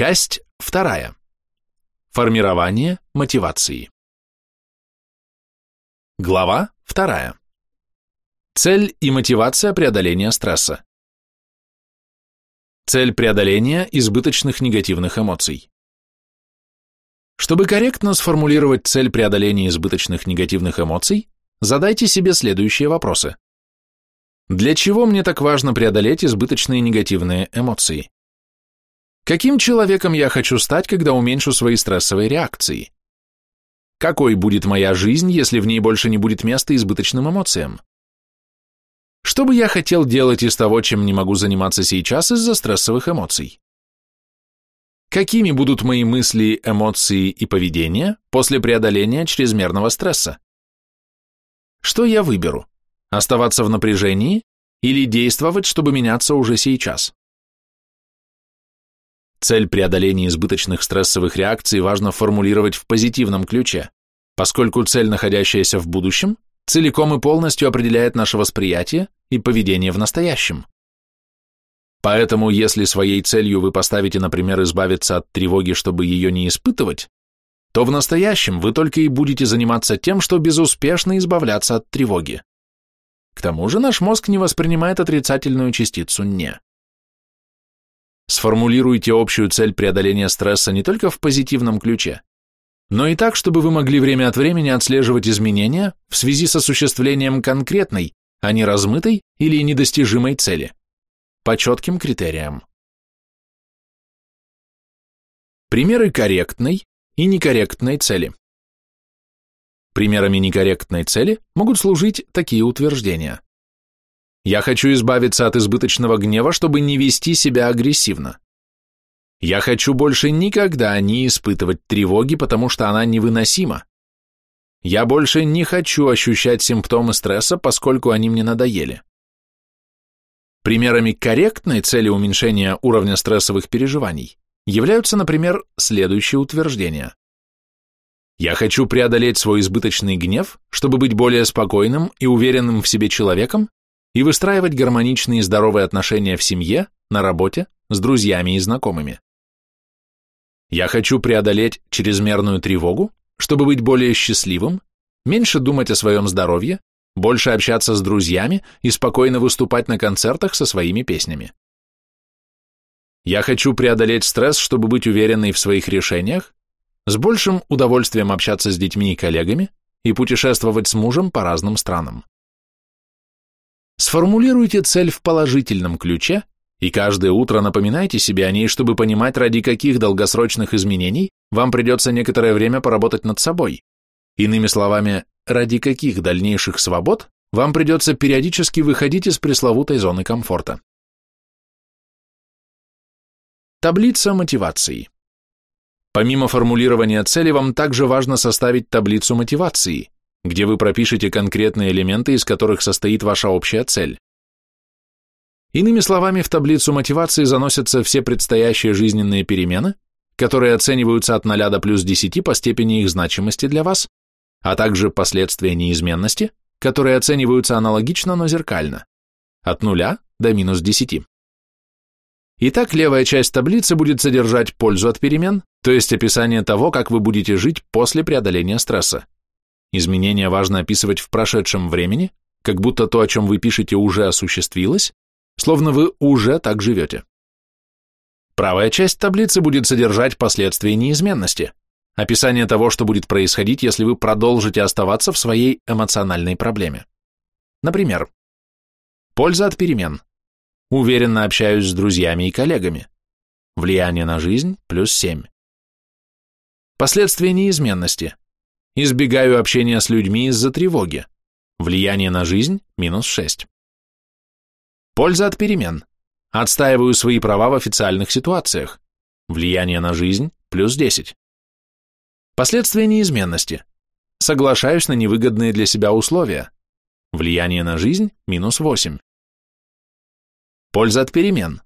Часть вторая. Формирование мотивации. Глава вторая. Цель и мотивация преодоления стресса. Цель преодоления избыточных негативных эмоций. Чтобы корректно сформулировать цель преодоления избыточных негативных эмоций, задайте себе следующие вопросы. Для чего мне так важно преодолеть избыточные негативные эмоции? Каким человеком я хочу стать, когда уменьшу свои стрессовые реакции? Какой будет моя жизнь, если в ней больше не будет места избыточным эмоциям? Что бы я хотел делать из того, чем не могу заниматься сейчас из-за стрессовых эмоций? Какими будут мои мысли, эмоции и поведение после преодоления чрезмерного стресса? Что я выберу? Оставаться в напряжении или действовать, чтобы меняться уже сейчас? Цель преодоления избыточных стрессовых реакций важно формулировать в позитивном ключе, поскольку цель, находящаяся в будущем, целиком и полностью определяет наше восприятие и поведение в настоящем. Поэтому, если своей целью вы поставите, например, избавиться от тревоги, чтобы ее не испытывать, то в настоящем вы только и будете заниматься тем, что безуспешно избавляться от тревоги. К тому же наш мозг не воспринимает отрицательную частицу «не». Сформулируйте общую цель преодоления стресса не только в позитивном ключе, но и так, чтобы вы могли время от времени отслеживать изменения в связи с осуществлением конкретной, а не размытой или недостижимой цели, по четким критериям. Примеры корректной и некорректной цели. Примерами некорректной цели могут служить такие утверждения. Я хочу избавиться от избыточного гнева, чтобы не вести себя агрессивно. Я хочу больше никогда не испытывать тревоги, потому что она невыносима. Я больше не хочу ощущать симптомы стресса, поскольку они мне надоели. Примерами корректной цели уменьшения уровня стрессовых переживаний являются, например, следующие утверждения. Я хочу преодолеть свой избыточный гнев, чтобы быть более спокойным и уверенным в себе человеком и выстраивать гармоничные и здоровые отношения в семье, на работе, с друзьями и знакомыми. Я хочу преодолеть чрезмерную тревогу, чтобы быть более счастливым, меньше думать о своем здоровье, больше общаться с друзьями и спокойно выступать на концертах со своими песнями. Я хочу преодолеть стресс, чтобы быть уверенной в своих решениях, с большим удовольствием общаться с детьми и коллегами и путешествовать с мужем по разным странам. Сформулируйте цель в положительном ключе и каждое утро напоминайте себе о ней, чтобы понимать, ради каких долгосрочных изменений вам придется некоторое время поработать над собой. Иными словами, ради каких дальнейших свобод вам придется периодически выходить из пресловутой зоны комфорта. Таблица мотивации. Помимо формулирования цели, вам также важно составить таблицу мотивации – где вы пропишете конкретные элементы, из которых состоит ваша общая цель. Иными словами, в таблицу мотивации заносятся все предстоящие жизненные перемены, которые оцениваются от 0 до плюс 10 по степени их значимости для вас, а также последствия неизменности, которые оцениваются аналогично, но зеркально, от 0 до минус 10. Итак, левая часть таблицы будет содержать пользу от перемен, то есть описание того, как вы будете жить после преодоления стресса. Изменения важно описывать в прошедшем времени, как будто то, о чем вы пишете, уже осуществилось, словно вы уже так живете. Правая часть таблицы будет содержать последствия неизменности, описание того, что будет происходить, если вы продолжите оставаться в своей эмоциональной проблеме. Например, польза от перемен. Уверенно общаюсь с друзьями и коллегами. Влияние на жизнь плюс 7. Последствия неизменности. Избегаю общения с людьми из-за тревоги. Влияние на жизнь – минус 6. Польза от перемен. Отстаиваю свои права в официальных ситуациях. Влияние на жизнь – плюс 10. Последствия неизменности. Соглашаюсь на невыгодные для себя условия. Влияние на жизнь – минус 8. Польза от перемен.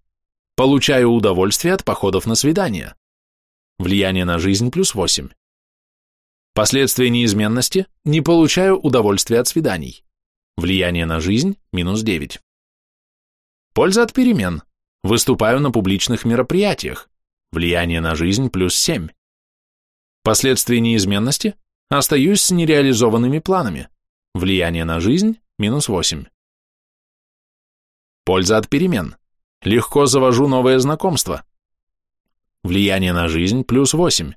Получаю удовольствие от походов на свидания. Влияние на жизнь плюс 8. Последствия неизменности – не получаю удовольствия от свиданий. Влияние на жизнь – минус 9. Польза от перемен. Выступаю на публичных мероприятиях. Влияние на жизнь плюс 7. Последствия неизменности – остаюсь с нереализованными планами. Влияние на жизнь – минус 8. Польза от перемен. Легко завожу новое знакомство. Влияние на жизнь плюс 8.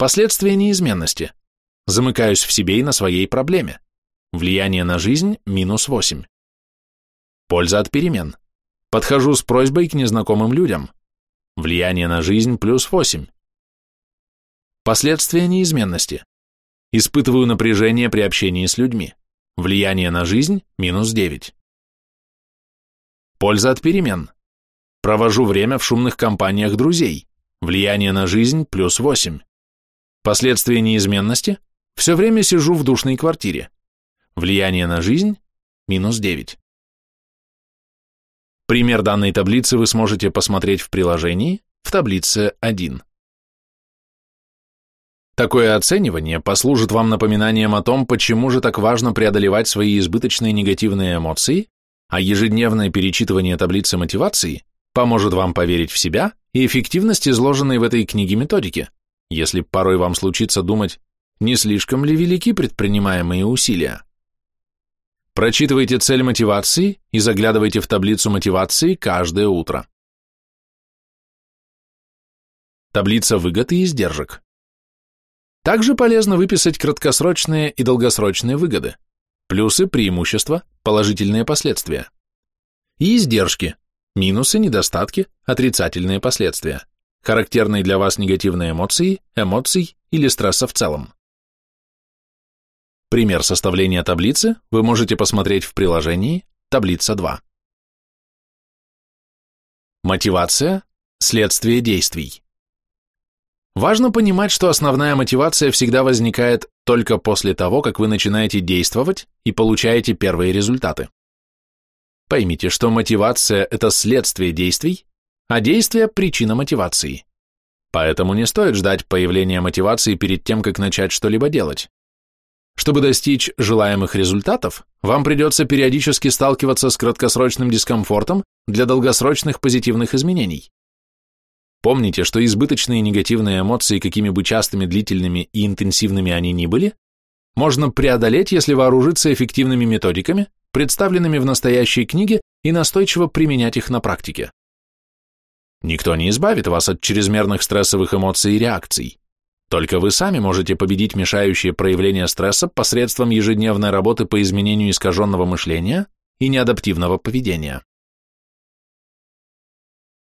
Последствия неизменности. Замыкаюсь в себе и на своей проблеме. Влияние на жизнь минус 8. Польза от перемен. Подхожу с просьбой к незнакомым людям. Влияние на жизнь плюс 8. Последствия неизменности. Испытываю напряжение при общении с людьми. Влияние на жизнь минус 9. Польза от перемен. Провожу время в шумных компаниях друзей. Влияние на жизнь плюс 8. Последствия неизменности. Все время сижу в душной квартире. Влияние на жизнь минус 9. Пример данной таблицы вы сможете посмотреть в приложении в таблице 1. Такое оценивание послужит вам напоминанием о том, почему же так важно преодолевать свои избыточные негативные эмоции, а ежедневное перечитывание таблицы мотивации поможет вам поверить в себя и эффективность изложенной в этой книге методики, если порой вам случится думать, не слишком ли велики предпринимаемые усилия. Прочитывайте цель мотивации и заглядывайте в таблицу мотивации каждое утро. Таблица выгод и издержек. Также полезно выписать краткосрочные и долгосрочные выгоды, плюсы, преимущества, положительные последствия. И издержки, минусы, недостатки, отрицательные последствия, характерные для вас негативные эмоции, эмоций или стресса в целом. Пример составления таблицы вы можете посмотреть в приложении «Таблица 2». Мотивация – следствие действий. Важно понимать, что основная мотивация всегда возникает только после того, как вы начинаете действовать и получаете первые результаты. Поймите, что мотивация – это следствие действий, а действие – причина мотивации. Поэтому не стоит ждать появления мотивации перед тем, как начать что-либо делать. Чтобы достичь желаемых результатов, вам придется периодически сталкиваться с краткосрочным дискомфортом для долгосрочных позитивных изменений. Помните, что избыточные негативные эмоции, какими бы частыми, длительными и интенсивными они ни были, можно преодолеть, если вооружиться эффективными методиками, представленными в настоящей книге, и настойчиво применять их на практике. Никто не избавит вас от чрезмерных стрессовых эмоций и реакций. Только вы сами можете победить мешающие проявления стресса посредством ежедневной работы по изменению искаженного мышления и неадаптивного поведения.